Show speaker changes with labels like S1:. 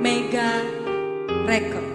S1: Mega Record.